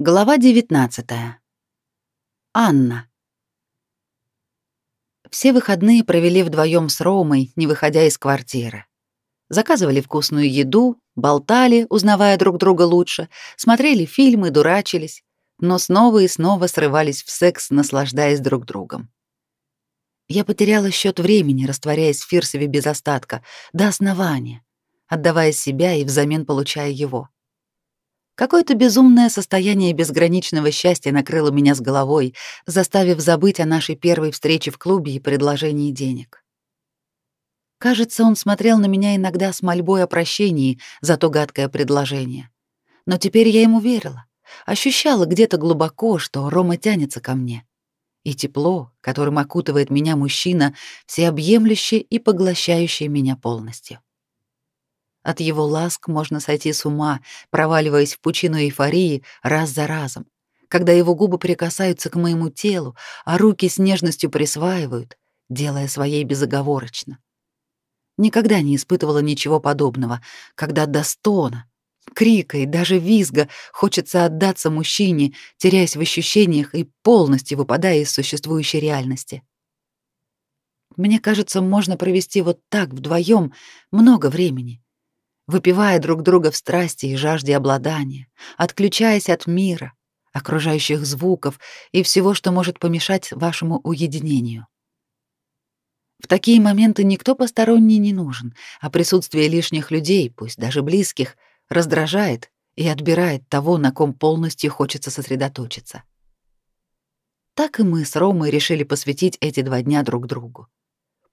Глава 19. Анна. Все выходные провели вдвоем с Ромой, не выходя из квартиры. Заказывали вкусную еду, болтали, узнавая друг друга лучше, смотрели фильмы, дурачились, но снова и снова срывались в секс, наслаждаясь друг другом. Я потеряла счет времени, растворяясь в Фирсове без остатка, до основания, отдавая себя и взамен получая его — Какое-то безумное состояние безграничного счастья накрыло меня с головой, заставив забыть о нашей первой встрече в клубе и предложении денег. Кажется, он смотрел на меня иногда с мольбой о прощении за то гадкое предложение. Но теперь я ему верила, ощущала где-то глубоко, что Рома тянется ко мне. И тепло, которым окутывает меня мужчина, всеобъемлющее и поглощающее меня полностью. От его ласк можно сойти с ума, проваливаясь в пучину эйфории раз за разом, когда его губы прикасаются к моему телу, а руки с нежностью присваивают, делая своей безоговорочно. Никогда не испытывала ничего подобного, когда до стона, крика и даже визга хочется отдаться мужчине, теряясь в ощущениях и полностью выпадая из существующей реальности. Мне кажется, можно провести вот так вдвоем много времени, выпивая друг друга в страсти и жажде обладания, отключаясь от мира, окружающих звуков и всего, что может помешать вашему уединению. В такие моменты никто посторонний не нужен, а присутствие лишних людей, пусть даже близких, раздражает и отбирает того, на ком полностью хочется сосредоточиться. Так и мы с Ромой решили посвятить эти два дня друг другу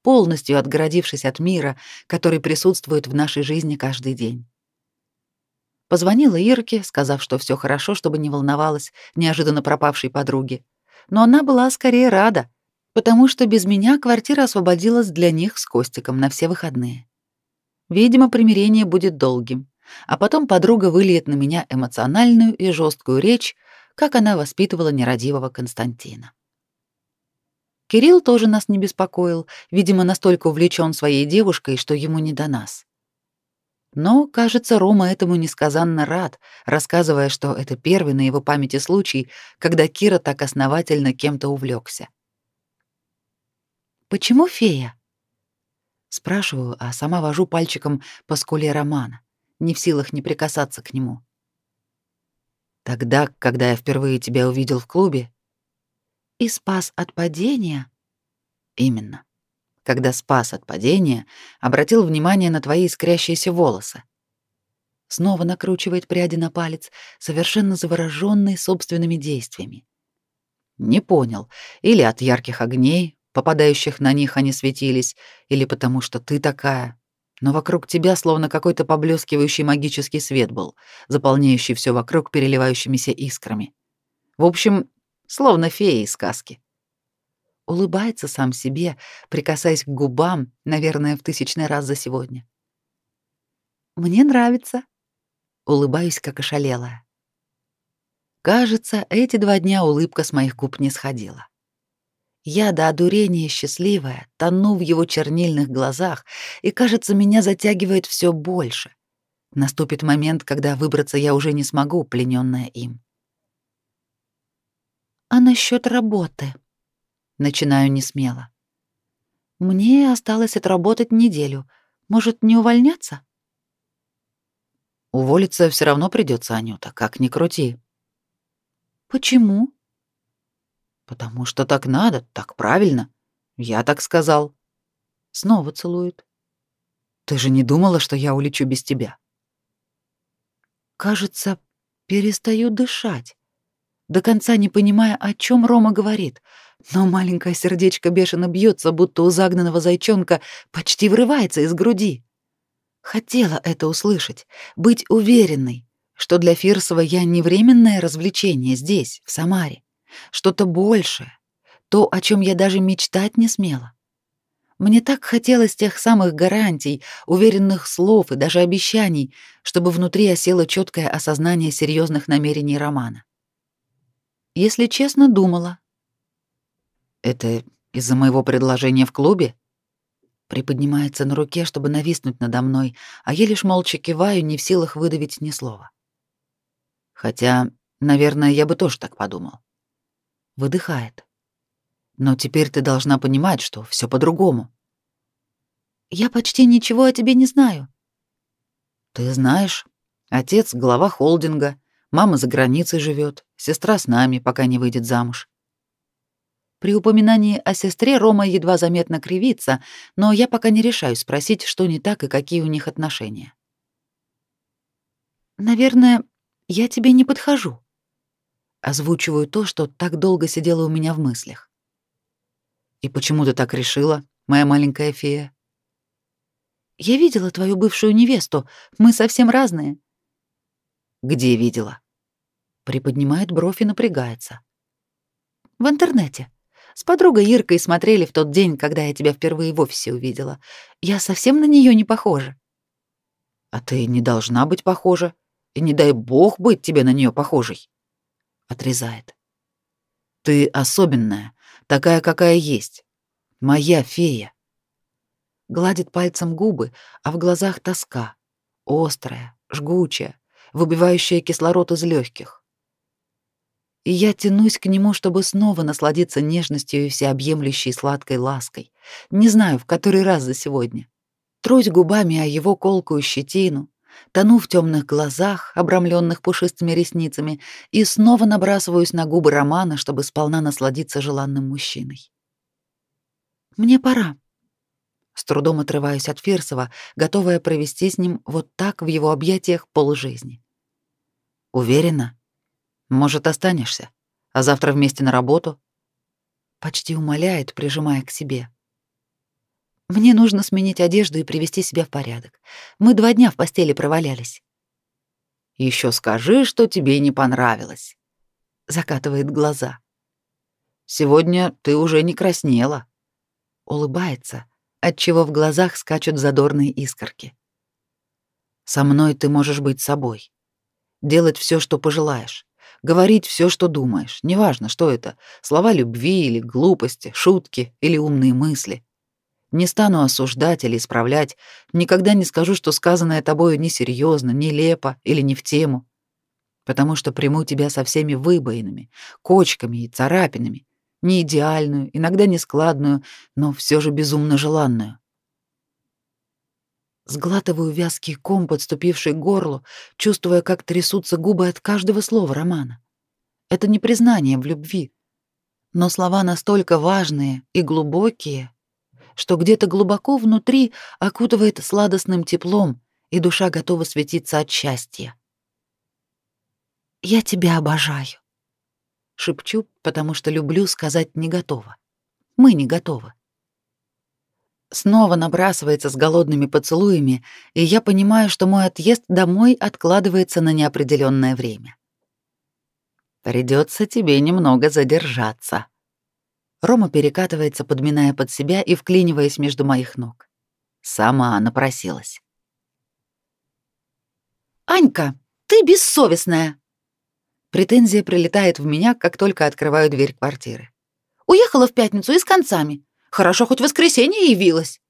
полностью отгородившись от мира, который присутствует в нашей жизни каждый день. Позвонила Ирке, сказав, что все хорошо, чтобы не волновалась неожиданно пропавшей подруги. Но она была скорее рада, потому что без меня квартира освободилась для них с Костиком на все выходные. Видимо, примирение будет долгим, а потом подруга выльет на меня эмоциональную и жесткую речь, как она воспитывала нерадивого Константина. Кирилл тоже нас не беспокоил, видимо, настолько увлечен своей девушкой, что ему не до нас. Но, кажется, Рома этому несказанно рад, рассказывая, что это первый на его памяти случай, когда Кира так основательно кем-то увлекся. «Почему фея?» Спрашиваю, а сама вожу пальчиком по скуле Романа, не в силах не прикасаться к нему. «Тогда, когда я впервые тебя увидел в клубе, и спас от падения? Именно. Когда спас от падения, обратил внимание на твои искрящиеся волосы. Снова накручивает пряди на палец, совершенно заворожённый собственными действиями. Не понял, или от ярких огней, попадающих на них они светились, или потому что ты такая. Но вокруг тебя словно какой-то поблескивающий магический свет был, заполняющий все вокруг переливающимися искрами. В общем, словно фея из сказки. Улыбается сам себе, прикасаясь к губам, наверное, в тысячный раз за сегодня. Мне нравится. Улыбаюсь, как ошалелая. Кажется, эти два дня улыбка с моих губ не сходила. Я до одурения счастливая, тону в его чернильных глазах, и, кажется, меня затягивает все больше. Наступит момент, когда выбраться я уже не смогу, плененная им. А насчет работы? Начинаю не смело. Мне осталось отработать неделю. Может, не увольняться? Уволиться все равно придется, Анюта, как ни крути. Почему? Потому что так надо, так правильно. Я так сказал. Снова целует. Ты же не думала, что я улечу без тебя? Кажется, перестаю дышать до конца не понимая, о чем Рома говорит, но маленькое сердечко бешено бьется, будто у загнанного зайчонка почти вырывается из груди. Хотела это услышать, быть уверенной, что для Фирсова я не временное развлечение здесь, в Самаре, что-то большее, то, о чем я даже мечтать не смела. Мне так хотелось тех самых гарантий, уверенных слов и даже обещаний, чтобы внутри осело четкое осознание серьезных намерений Романа. Если честно, думала. Это из-за моего предложения в клубе? Приподнимается на руке, чтобы нависнуть надо мной, а я лишь молча киваю, не в силах выдавить ни слова. Хотя Наверное, я бы тоже так подумал. Выдыхает. Но теперь ты должна понимать, что все по-другому. Я почти ничего о тебе не знаю. Ты знаешь, отец глава холдинга, мама за границей живет, сестра с нами, пока не выйдет замуж. При упоминании о сестре Рома едва заметно кривится, но я пока не решаюсь спросить, что не так и какие у них отношения. Наверное, я тебе не подхожу. Озвучиваю то, что так долго сидело у меня в мыслях. И почему ты так решила, моя маленькая фея? Я видела твою бывшую невесту. Мы совсем разные. Где видела? Приподнимает бровь и напрягается. В интернете. С подругой Иркой смотрели в тот день, когда я тебя впервые в офисе увидела. Я совсем на нее не похожа. А ты не должна быть похожа, и не дай бог быть тебе на нее похожей. Отрезает. Ты особенная, такая, какая есть. Моя фея. Гладит пальцем губы, а в глазах тоска, острая, жгучая, выбивающая кислород из легких и я тянусь к нему, чтобы снова насладиться нежностью и всеобъемлющей сладкой лаской. Не знаю, в который раз за сегодня. Трусь губами о его колкую щетину, тону в темных глазах, обрамленных пушистыми ресницами, и снова набрасываюсь на губы Романа, чтобы сполна насладиться желанным мужчиной. «Мне пора». С трудом отрываюсь от Фирсова, готовая провести с ним вот так в его объятиях полжизни. «Уверена?» Может, останешься, а завтра вместе на работу? Почти умоляет, прижимая к себе. Мне нужно сменить одежду и привести себя в порядок. Мы два дня в постели провалялись. Еще скажи, что тебе не понравилось. Закатывает глаза. Сегодня ты уже не краснела. Улыбается, отчего в глазах скачут задорные искорки. Со мной ты можешь быть собой. Делать все, что пожелаешь говорить все, что думаешь, неважно, что это, слова любви или глупости, шутки или умные мысли. Не стану осуждать или исправлять, никогда не скажу, что сказанное тобою несерьезно, нелепо или не в тему, потому что приму тебя со всеми выбоинами, кочками и царапинами, не идеальную, иногда нескладную, но все же безумно желанную. Сглатываю вязкий ком, подступивший к горлу, чувствуя, как трясутся губы от каждого слова романа. Это не признание в любви, но слова настолько важные и глубокие, что где-то глубоко внутри окутывает сладостным теплом, и душа готова светиться от счастья. «Я тебя обожаю», — шепчу, потому что люблю сказать не готова. Мы не готовы снова набрасывается с голодными поцелуями, и я понимаю, что мой отъезд домой откладывается на неопределенное время. Придется тебе немного задержаться. Рома перекатывается, подминая под себя и вклиниваясь между моих ног. Сама напросилась. «Анька, ты бессовестная!» Претензия прилетает в меня, как только открываю дверь квартиры. «Уехала в пятницу и с концами. Хорошо, хоть в воскресенье явилась.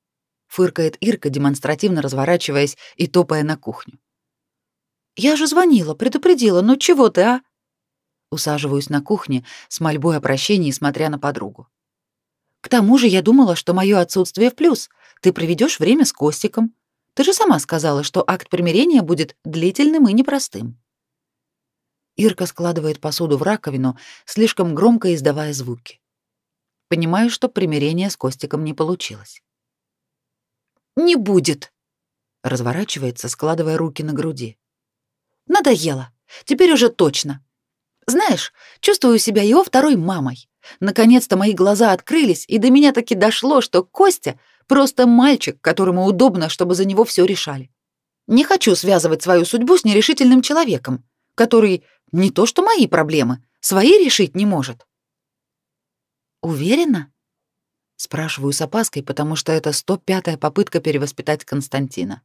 Фыркает Ирка, демонстративно разворачиваясь и топая на кухню. Я же звонила, предупредила, ну чего ты, а? Усаживаюсь на кухне с мольбой о прощении, смотря на подругу. К тому же я думала, что мое отсутствие в плюс. Ты проведешь время с Костиком. Ты же сама сказала, что акт примирения будет длительным и непростым. Ирка складывает посуду в раковину, слишком громко издавая звуки. Понимаю, что примирение с Костиком не получилось. «Не будет!» Разворачивается, складывая руки на груди. «Надоело. Теперь уже точно. Знаешь, чувствую себя его второй мамой. Наконец-то мои глаза открылись, и до меня таки дошло, что Костя просто мальчик, которому удобно, чтобы за него все решали. Не хочу связывать свою судьбу с нерешительным человеком, который не то что мои проблемы, свои решить не может. Уверена? Спрашиваю с опаской, потому что это 105-я попытка перевоспитать Константина.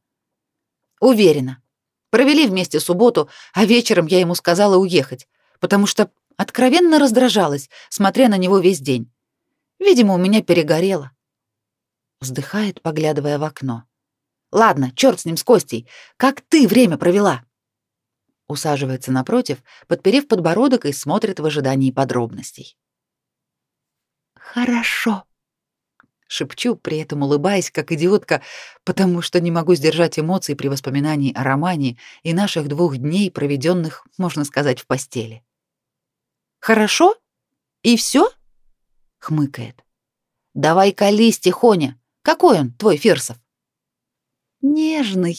Уверена. Провели вместе субботу, а вечером я ему сказала уехать, потому что откровенно раздражалась, смотря на него весь день. Видимо, у меня перегорело. Вздыхает, поглядывая в окно. Ладно, черт с ним, с Костей. Как ты время провела? Усаживается напротив, подперев подбородок и смотрит в ожидании подробностей. Хорошо. Шепчу, при этом улыбаясь, как идиотка, потому что не могу сдержать эмоций при воспоминании о романе и наших двух дней, проведенных, можно сказать, в постели. «Хорошо? И все? хмыкает. «Давай колись, Тихоня. Какой он, твой Фирсов?» «Нежный».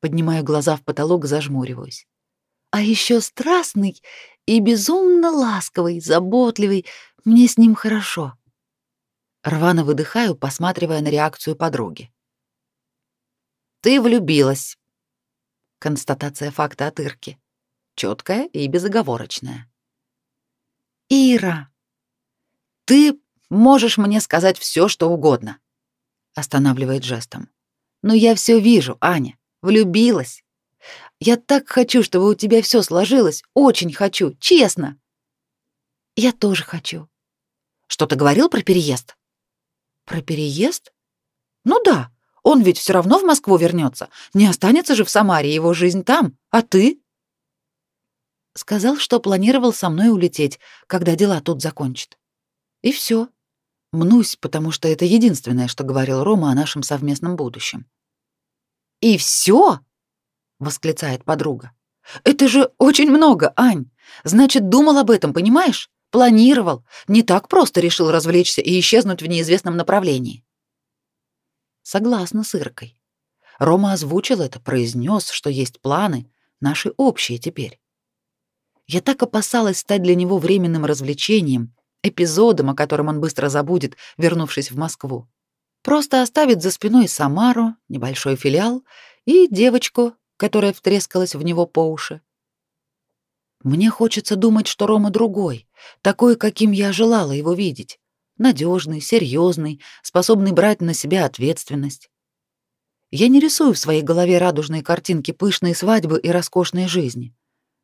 Поднимаю глаза в потолок, зажмуриваюсь. «А еще страстный и безумно ласковый, заботливый. Мне с ним хорошо». Рвано выдыхаю, посматривая на реакцию подруги. «Ты влюбилась». Констатация факта от Ирки. Четкая и безоговорочная. «Ира, ты можешь мне сказать все, что угодно», — останавливает жестом. «Но я все вижу, Аня. Влюбилась. Я так хочу, чтобы у тебя все сложилось. Очень хочу, честно». «Я тоже хочу». «Что ты говорил про переезд?» Про переезд? Ну да, он ведь все равно в Москву вернется. Не останется же в Самаре, его жизнь там. А ты? Сказал, что планировал со мной улететь, когда дела тут закончит. И все. Мнусь, потому что это единственное, что говорил Рома о нашем совместном будущем. И все? восклицает подруга. Это же очень много, Ань. Значит, думал об этом, понимаешь? Планировал. Не так просто решил развлечься и исчезнуть в неизвестном направлении. Согласна с Иркой. Рома озвучил это, произнес, что есть планы, наши общие теперь. Я так опасалась стать для него временным развлечением, эпизодом, о котором он быстро забудет, вернувшись в Москву. Просто оставит за спиной Самару, небольшой филиал и девочку, которая втрескалась в него по уши. Мне хочется думать, что Рома другой, такой, каким я желала его видеть. Надежный, серьезный, способный брать на себя ответственность. Я не рисую в своей голове радужные картинки пышной свадьбы и роскошной жизни.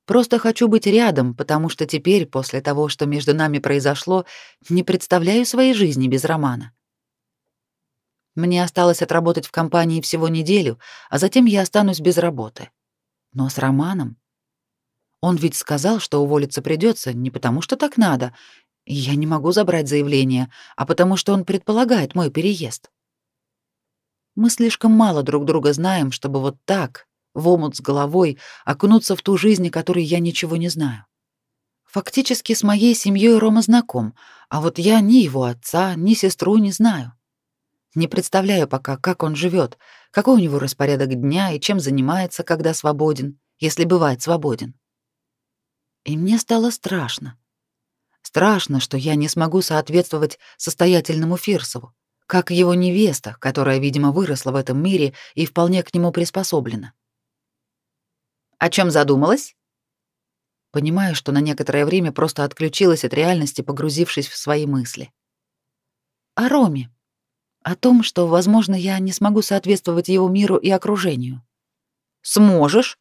Просто хочу быть рядом, потому что теперь, после того, что между нами произошло, не представляю своей жизни без Романа. Мне осталось отработать в компании всего неделю, а затем я останусь без работы. Но с Романом он ведь сказал, что уволиться придется не потому, что так надо, и я не могу забрать заявление, а потому что он предполагает мой переезд. Мы слишком мало друг друга знаем, чтобы вот так, в омут с головой, окунуться в ту жизнь, о которой я ничего не знаю. Фактически с моей семьей Рома знаком, а вот я ни его отца, ни сестру не знаю. Не представляю пока, как он живет, какой у него распорядок дня и чем занимается, когда свободен, если бывает свободен. И мне стало страшно. Страшно, что я не смогу соответствовать состоятельному Фирсову, как его невеста, которая, видимо, выросла в этом мире и вполне к нему приспособлена. О чем задумалась? Понимаю, что на некоторое время просто отключилась от реальности, погрузившись в свои мысли. О Роме. О том, что, возможно, я не смогу соответствовать его миру и окружению. Сможешь.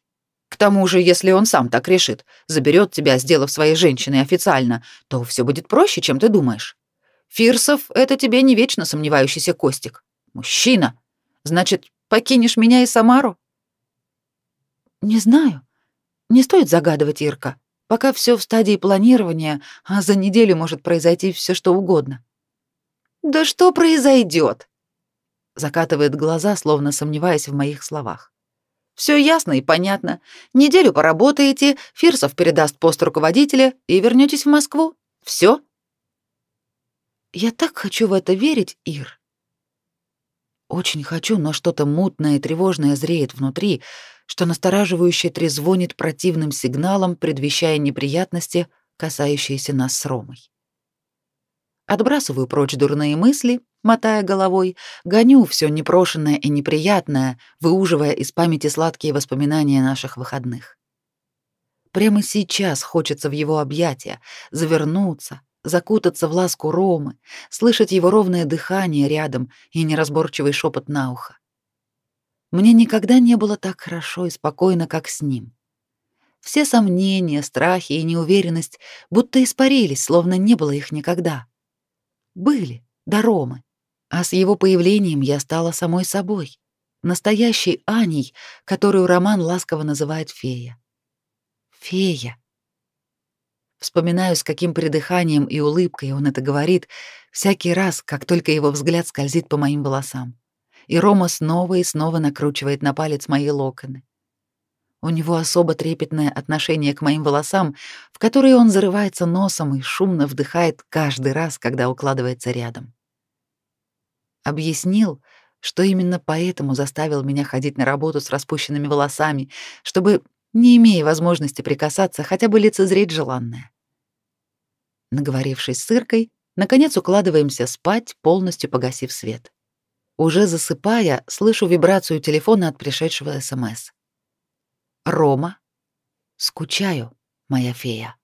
К тому же, если он сам так решит, заберет тебя, сделав своей женщиной официально, то все будет проще, чем ты думаешь. Фирсов — это тебе не вечно сомневающийся Костик. Мужчина. Значит, покинешь меня и Самару? Не знаю. Не стоит загадывать, Ирка. Пока все в стадии планирования, а за неделю может произойти все что угодно. Да что произойдет? Закатывает глаза, словно сомневаясь в моих словах. Все ясно и понятно. Неделю поработаете, Фирсов передаст пост руководителя и вернетесь в Москву. Все. Я так хочу в это верить, Ир. Очень хочу, но что-то мутное и тревожное зреет внутри, что настораживающе трезвонит противным сигналом, предвещая неприятности, касающиеся нас с Ромой. Отбрасываю прочь дурные мысли, мотая головой, гоню все непрошенное и неприятное, выуживая из памяти сладкие воспоминания наших выходных. Прямо сейчас хочется в его объятия, завернуться, закутаться в ласку Ромы, слышать его ровное дыхание рядом и неразборчивый шепот на ухо. Мне никогда не было так хорошо и спокойно, как с ним. Все сомнения, страхи и неуверенность будто испарились, словно не было их никогда были до Ромы. А с его появлением я стала самой собой, настоящей Аней, которую Роман ласково называет фея. Фея. Вспоминаю, с каким придыханием и улыбкой он это говорит всякий раз, как только его взгляд скользит по моим волосам. И Рома снова и снова накручивает на палец мои локоны. У него особо трепетное отношение к моим волосам, в которые он зарывается носом и шумно вдыхает каждый раз, когда укладывается рядом. Объяснил, что именно поэтому заставил меня ходить на работу с распущенными волосами, чтобы, не имея возможности прикасаться, хотя бы лицезреть желанное. Наговорившись с Иркой, наконец укладываемся спать, полностью погасив свет. Уже засыпая, слышу вибрацию телефона от пришедшего СМС. Рома. Скучаю, моя фея.